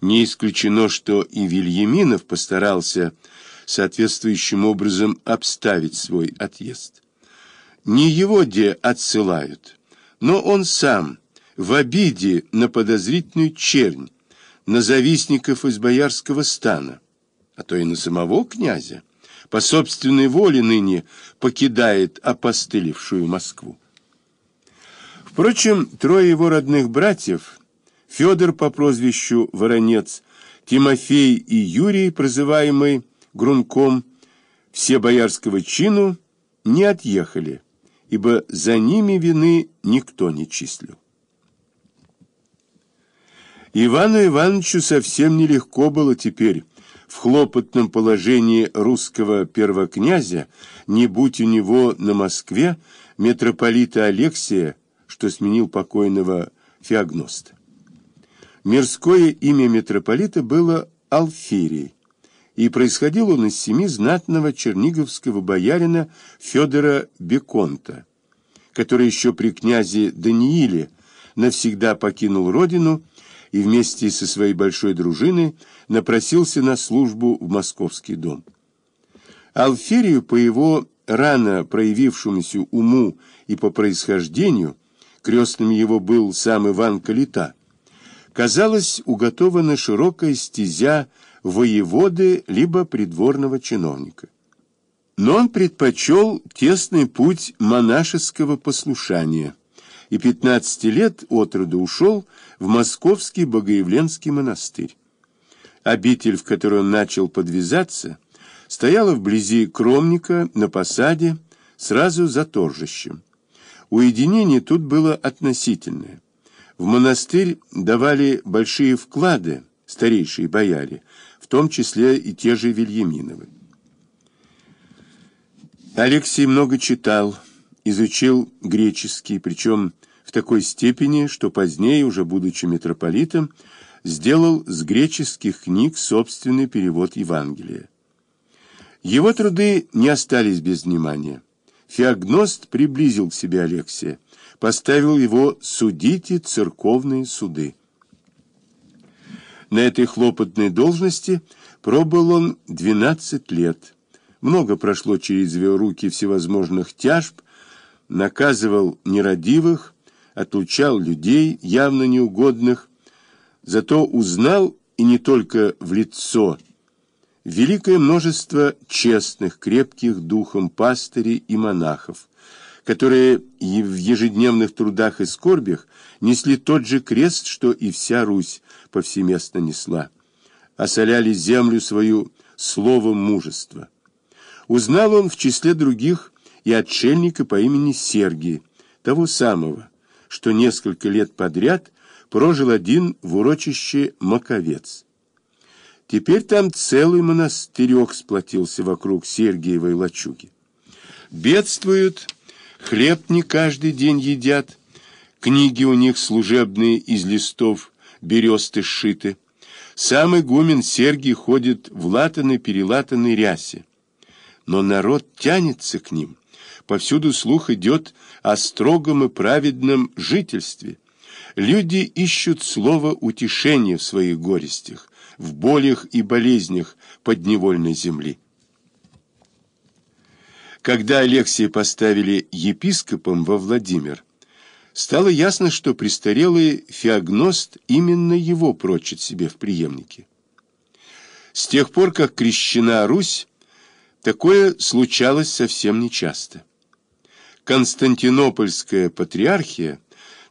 Не исключено, что и Вильяминов постарался соответствующим образом обставить свой отъезд. Не его где отсылают, но он сам в обиде на подозрительную чернь, на завистников из боярского стана, а то и на самого князя, по собственной воле ныне покидает опостылевшую Москву. Впрочем, трое его родных братьев, Федор по прозвищу Воронец, Тимофей и Юрий, прозываемый Грунком, все боярского чину, не отъехали, ибо за ними вины никто не числил. Ивану Ивановичу совсем нелегко было теперь в хлопотном положении русского первокнязя, не будь у него на Москве митрополита Алексия, что сменил покойного Феогноста. Мирское имя митрополита было Алферий, и происходил он из семьи знатного черниговского боярина Федора Беконта, который еще при князе Данииле навсегда покинул родину и вместе со своей большой дружиной напросился на службу в московский дом. Алферию по его рано проявившемуся уму и по происхождению, крестным его был сам Иван Калита, казалось, уготована широкая стезя воеводы либо придворного чиновника. Но он предпочел тесный путь монашеского послушания и 15 лет от роду ушел в московский Богоявленский монастырь. Обитель, в которой он начал подвязаться, стояла вблизи Кромника на посаде, сразу за торжищем. Уединение тут было относительное. В монастырь давали большие вклады старейшие бояре, в том числе и те же Вильяминовы. Алексей много читал, изучил греческий, причем в такой степени, что позднее, уже будучи митрополитом, сделал с греческих книг собственный перевод Евангелия. Его труды не остались без внимания. Феогност приблизил к себе Алексия, поставил его «судите церковные суды». На этой хлопотной должности пробыл он 12 лет. Много прошло через его руки всевозможных тяжб, наказывал нерадивых, отлучал людей, явно неугодных, зато узнал, и не только в лицо, великое множество честных, крепких духом пастырей и монахов, которые в ежедневных трудах и скорбях несли тот же крест, что и вся Русь повсеместно несла, осоляли землю свою словом мужества. Узнал он в числе других и отшельника по имени Сергий, того самого, что несколько лет подряд прожил один в урочище Маковец. Теперь там целый монастырек сплотился вокруг Сергиевой лачуги. Бедствуют Хлеб не каждый день едят, книги у них служебные из листов бересты сшиты. Сам игумен Сергий ходит в латаной-перелатанной рясе. Но народ тянется к ним. Повсюду слух идет о строгом и праведном жительстве. Люди ищут слово утешения в своих горестях, в болях и болезнях подневольной земли. Когда Алексия поставили епископом во Владимир, стало ясно, что престарелый феогност именно его прочит себе в преемнике. С тех пор, как крещена Русь, такое случалось совсем нечасто. Константинопольская патриархия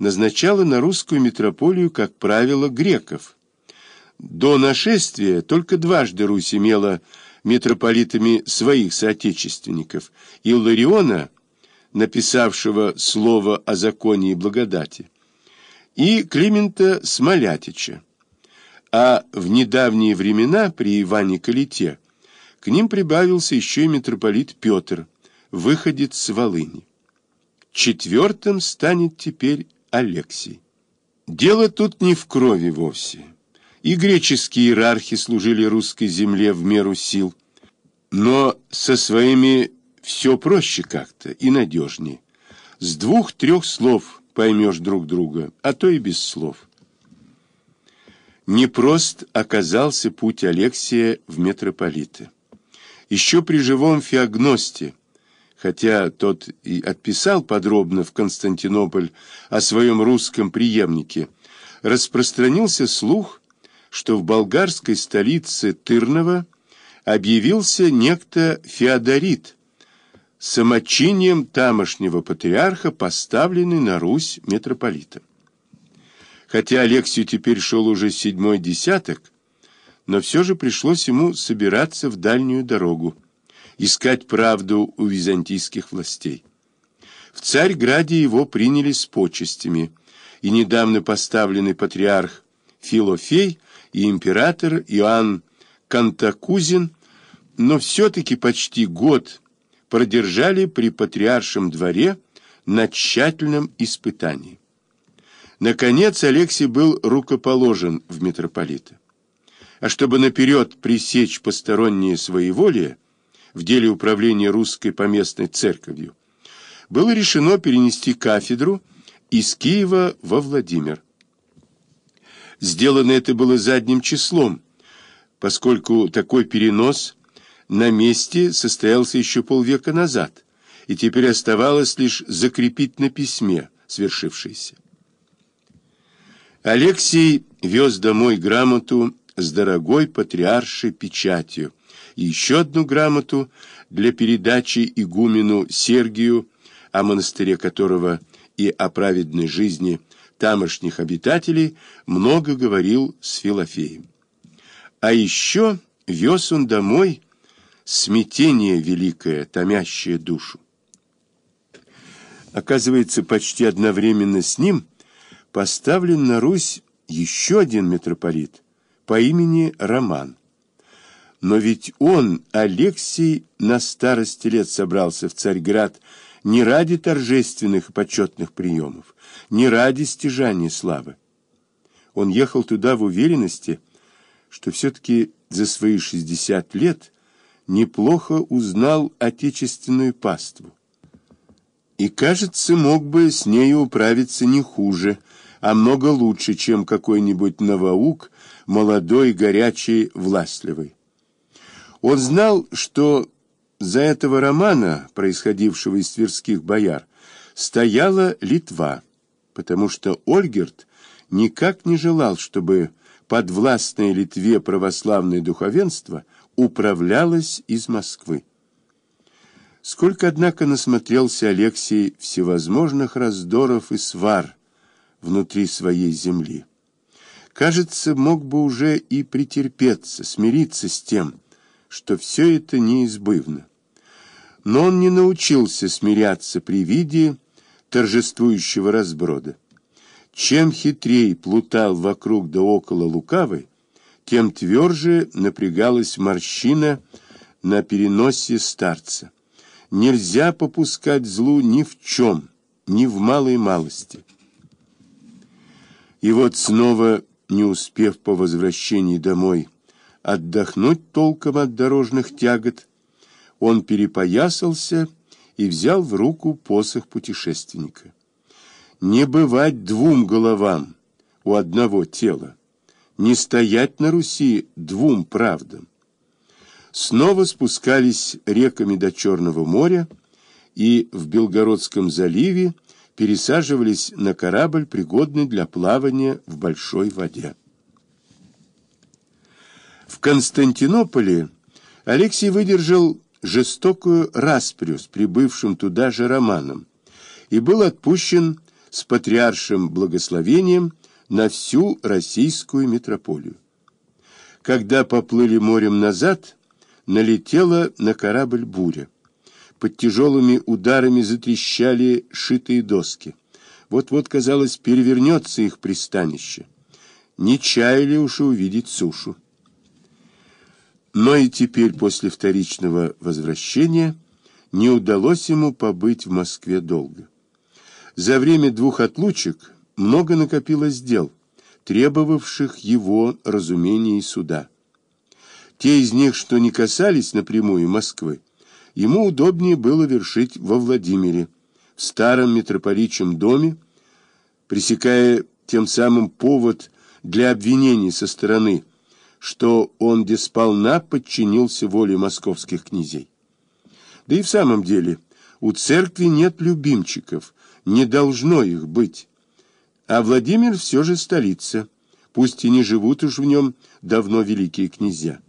назначала на русскую митрополию, как правило, греков. До нашествия только дважды Русь имела митрополитами своих соотечественников, Иллариона, написавшего слово о законе и благодати, и Климента Смолятича. А в недавние времена при Иване Калите к ним прибавился еще и митрополит Петр, выходец с Волыни. Четвертым станет теперь Алексий. Дело тут не в крови вовсе. И греческие иерархи служили русской земле в меру сил. Но со своими все проще как-то и надежнее. С двух-трех слов поймешь друг друга, а то и без слов. Непрост оказался путь Алексия в митрополиты. Еще при живом Феогносте, хотя тот и отписал подробно в Константинополь о своем русском преемнике, распространился слух, что в болгарской столице Тырново объявился некто Феодорит, самочинием тамошнего патриарха, поставленный на Русь митрополитом. Хотя Алексию теперь шел уже седьмой десяток, но все же пришлось ему собираться в дальнюю дорогу, искать правду у византийских властей. В Царьграде его приняли с почестями, и недавно поставленный патриарх Филофей и император Иоанн Кантакузин, но все-таки почти год продержали при патриаршем дворе на тщательном испытании. Наконец Алексий был рукоположен в митрополита. А чтобы наперед пресечь посторонние своеволия в деле управления русской поместной церковью, было решено перенести кафедру из Киева во Владимир. Сделано это было задним числом, поскольку такой перенос на месте состоялся еще полвека назад, и теперь оставалось лишь закрепить на письме свершившееся. Алексей вез домой грамоту с дорогой патриаршей печатью и еще одну грамоту для передачи игумену Сергию, о монастыре которого и о праведной жизни тамошних обитателей много говорил с Филофеем. А еще вез он домой смятение великое, томящее душу. Оказывается, почти одновременно с ним – поставлен на Русь еще один митрополит по имени Роман. Но ведь он, Алексий, на старости лет собрался в Царьград не ради торжественных и почетных приемов, не ради стяжания славы. Он ехал туда в уверенности, что все-таки за свои 60 лет неплохо узнал отечественную паству. И, кажется, мог бы с нею управиться не хуже, а много лучше, чем какой-нибудь новоук, молодой, горячий, властливый. Он знал, что за этого романа, происходившего из тверских бояр, стояла Литва, потому что Ольгерт никак не желал, чтобы подвластное Литве православное духовенство управлялось из Москвы. Сколько, однако, насмотрелся Алексей всевозможных раздоров и свар, внутри своей земли. Кажется, мог бы уже и претерпеться, смириться с тем, что все это неизбывно. Но он не научился смиряться при виде торжествующего разброда. Чем хитрей плутал вокруг да около лукавой, тем тверже напрягалась морщина на переносе старца. Нельзя попускать злу ни в чем, ни в малой малости. И вот снова, не успев по возвращении домой отдохнуть толком от дорожных тягот, он перепоясался и взял в руку посох путешественника. Не бывать двум головам у одного тела, не стоять на Руси двум правдам. Снова спускались реками до Черного моря, и в Белгородском заливе пересаживались на корабль, пригодный для плавания в большой воде. В Константинополе Алексей выдержал жестокую распрю с прибывшим туда же Романом и был отпущен с патриаршим благословением на всю российскую митрополию. Когда поплыли морем назад, налетела на корабль буря. Под тяжелыми ударами затрещали шитые доски. Вот-вот, казалось, перевернется их пристанище. Не чаяли уж увидеть сушу. Но и теперь, после вторичного возвращения, не удалось ему побыть в Москве долго. За время двух отлучек много накопилось дел, требовавших его разумения и суда. Те из них, что не касались напрямую Москвы, ему удобнее было вершить во Владимире, в старом митрополичьем доме, пресекая тем самым повод для обвинений со стороны, что он десполна подчинился воле московских князей. Да и в самом деле у церкви нет любимчиков, не должно их быть. А Владимир все же столица, пусть и не живут уж в нем давно великие князья.